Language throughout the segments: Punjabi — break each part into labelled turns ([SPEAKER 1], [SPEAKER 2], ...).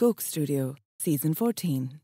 [SPEAKER 1] Coke Studio, Season 14.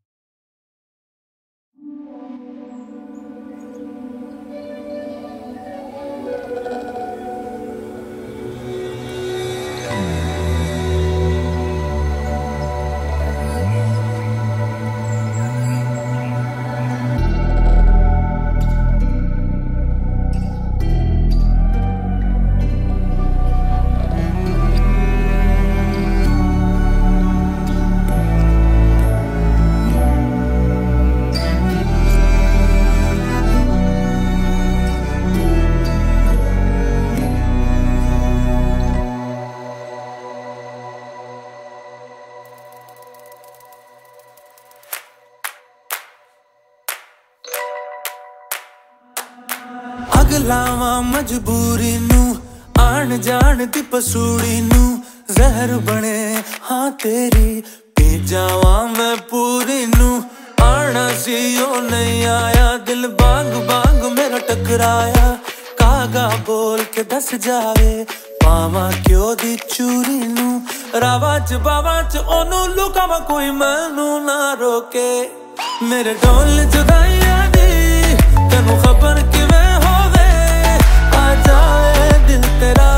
[SPEAKER 2] ਲਾਵਾਂ ਮਜਬੂਰੀ ਨੂੰ, ਆਣ ਜਾਣ ਦੀ ਪਸੂੜੀ ਨੂੰ, ਜ਼ਹਿਰ ਬਣੇ, ਹਾਂ ਤੇਰੀ ਪੀ ਜਾਵਾਂ ਮੈਂ ਪੂਰੀ ਨੂੰ। ਆਣਾ ਸੀ ਉਹ ਨਹੀਂ ਆਇਆ, ਦਿਲ ਬਾਗ ਬਾਗ ਮੇਰਾ ਟਕਰਾਇਆ। ਕਾਗਾ ਬੋਲ ਕੇ ਦੱਸ ਜਾਵੇ, ਪਾਵਾਂ ਕਿਉਂ ਦੀ ਚੂਰੀ ਨੂੰ? ਰਾਵਾਂ ਚ ਬਾਵਾ ਚ ਉਹਨੂੰ ਲੁਕਾਵਾਂ ਕੋਈ ਮੈਨੂੰ ਨਾ ਰੋਕੇ। ਮੇਰੇ ਢੋਲ ਜੁਦਾਈਆਂ ਦੀ ਤੈਨੂੰ ਖਬਰ ਜਾਏ ਦਿਲ ਤੇਰਾ,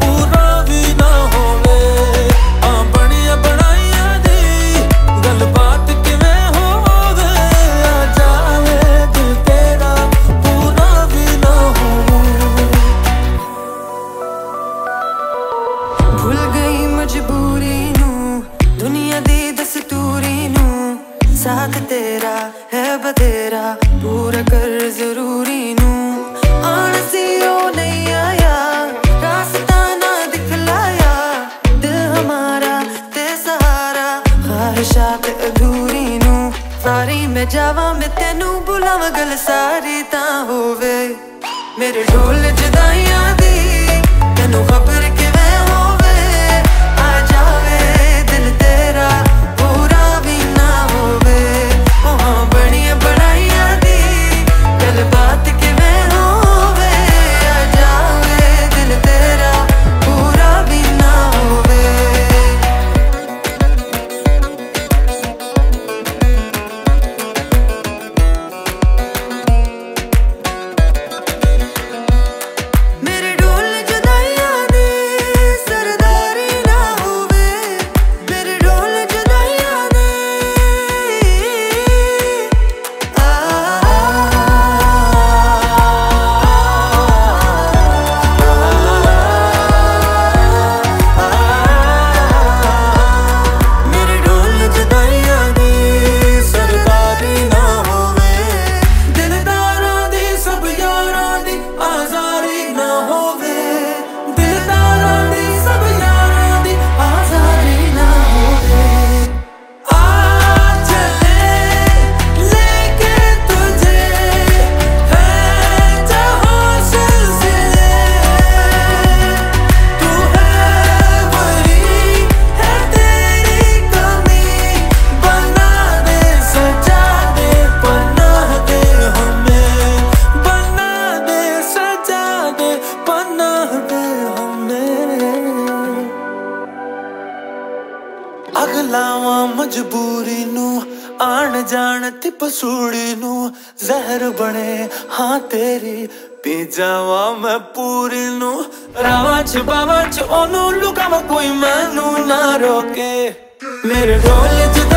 [SPEAKER 2] ਪੂਰਾ ਵੀ ਨਾ ਹੋਵੇ। ਆ ਬਣੀਆਂ ਬਣਾਈਆਂ ਦੀ ਗੱਲਬਾਤ ਕਿਵੇਂ ਹੋਵੇ? ਆ ਜਾਏ ਦਿਲ ਤੇਰਾ, ਪੂਰਾ ਵੀ ਨਾ ਹੋਵੇ।
[SPEAKER 3] ਭੁੱਲ ਗਈ ਮਜਬੂਰੀ ਨੂੰ, ਦੁਨੀਆ ਦੀ ਦਸਤੂਰੀ ਨੂੰ। ਸਾਥ ਤੇਰਾ ਹੈ ਬਤੇਰਾ ਸਹਾਰਾ ਖਾਹਿਸ਼ਾਤ ਅਧੂਰੀ ਨੂੰ ਸਾਰੀ ਮੈਂ ਜਾਵਾਂ, ਮੈਂ ਤੈਨੂੰ ਬੁਲਾਵਾਂ, ਗੱਲ ਸਾਰੀ ਤਾਂ ਹੋਵੇ। ਮੇਰੇ ਢੋਲ ਜਦਾਈਆਂ ਦੀ ਤੈਨੂੰ ਖਬਰ
[SPEAKER 2] ਅਗਲਾਵਾਂ ਮਜਬੂਰੀ ਨੂੰ, ਆਣ ਜਾਣ ਤੇ ਪਸੂੜੀ ਨੂੰ ਜ਼ਹਿਰ ਬਣੇ। ਹਾਂ, ਤੇਰੀ ਪੀ ਜਾਵਾਂ ਮੈਂ ਪੂਰੀ ਨੂੰ। ਰਾਵਾਂ ਚ, ਬਾਵਾਂ ਚ, ਉਹਨੂੰ ਲੁਕਾਵਾਂ ਕੋਈ, ਮੈਨੂੰ ਨਾ ਰੋਕੇ। ਮੇਰੇ ਢੋਲ ਚ